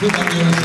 空間でよろしい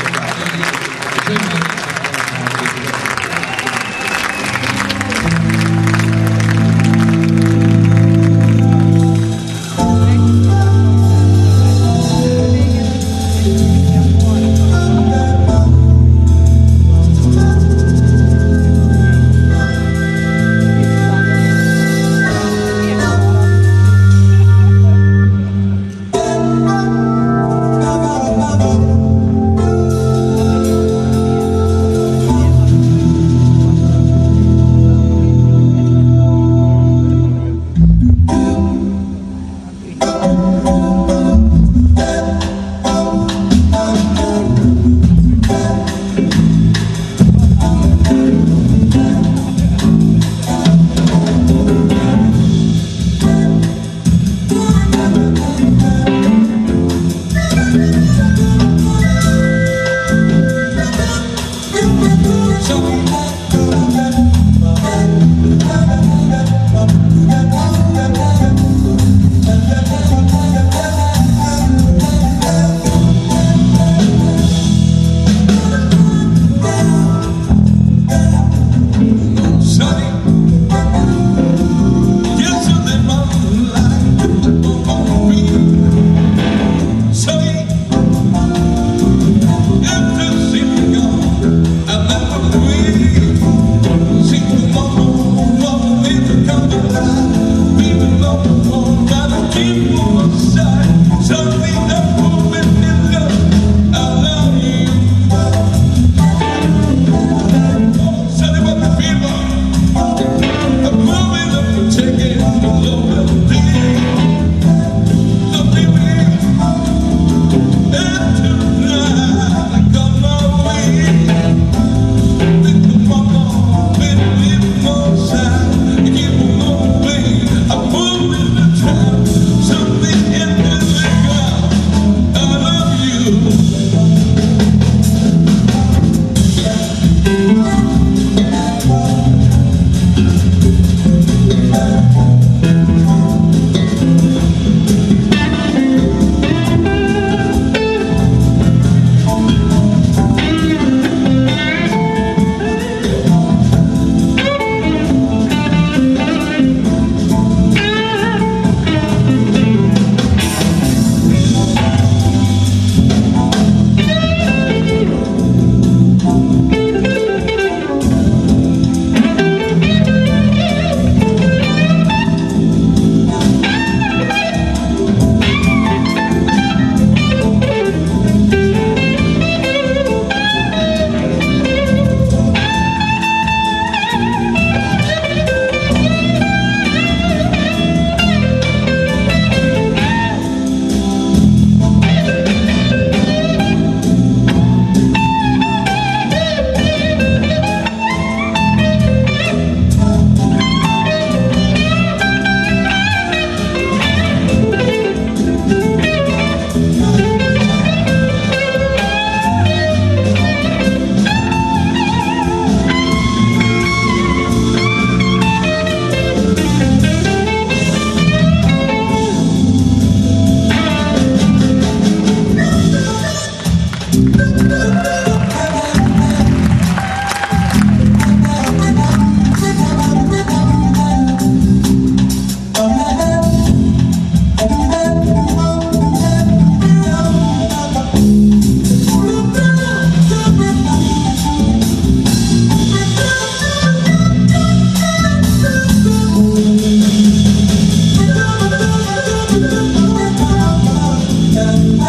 time.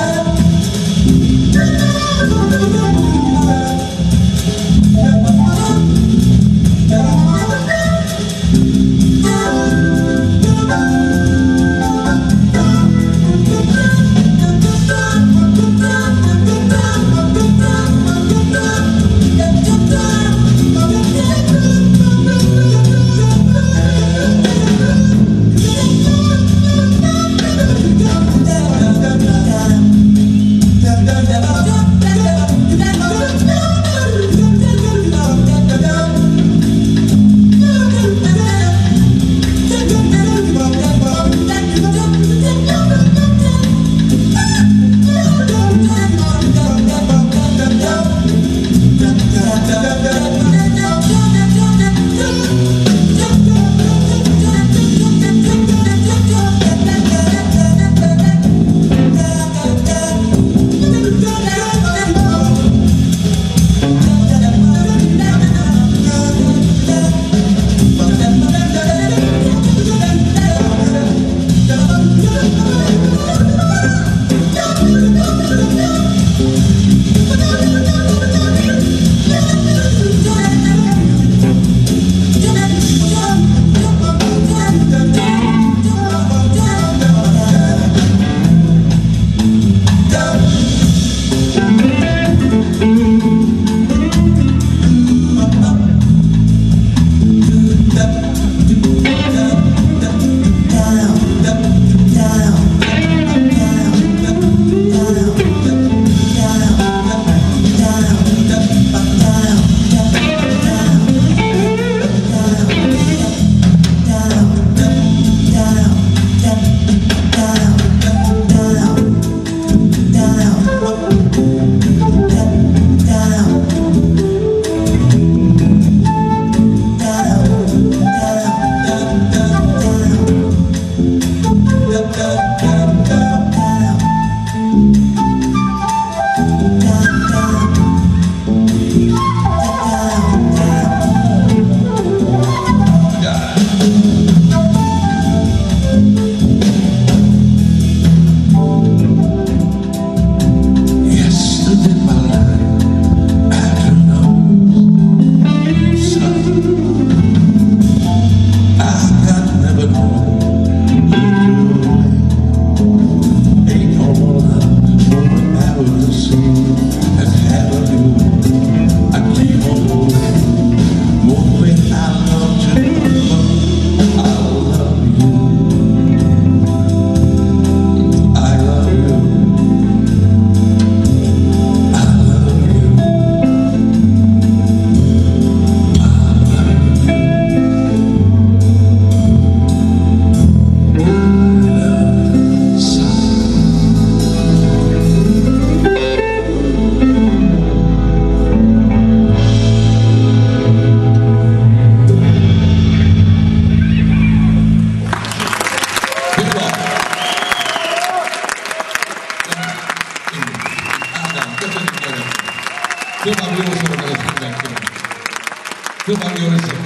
Yo también